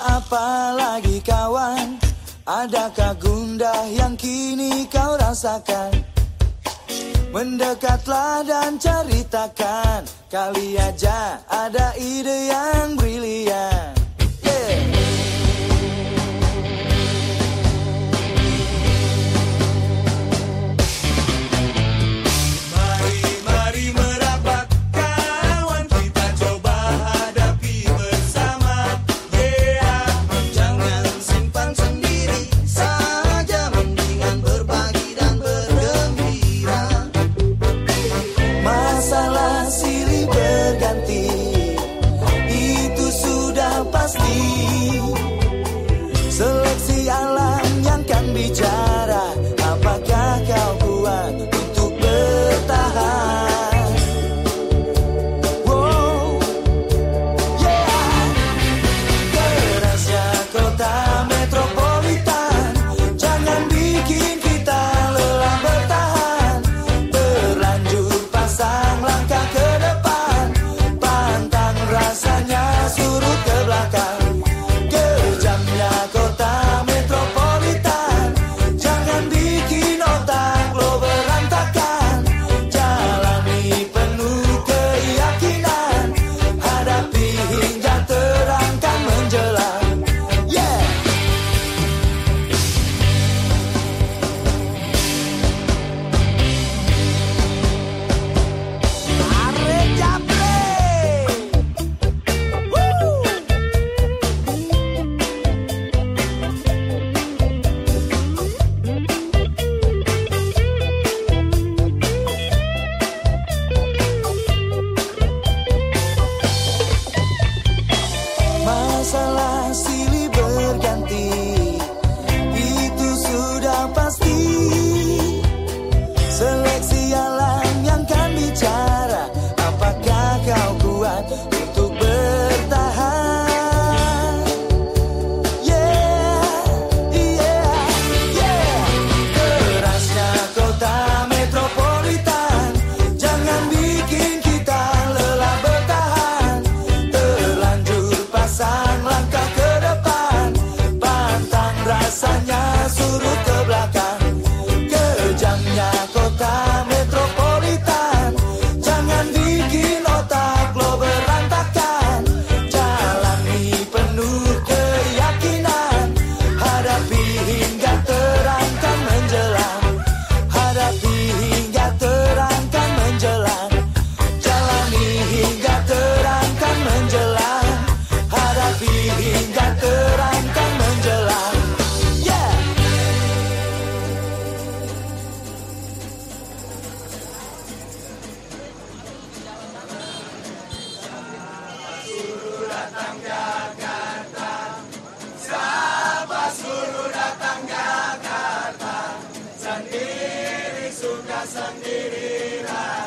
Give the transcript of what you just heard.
apalagi kawan? Adakah gundah yang kini kau rasakan? Mendekatlah dan ceritakan. Kali aja ada ide yang brilian. Salah silih berganti. datang kata, Siapa suruh datang Jakarta Sendiri suka sendirilah.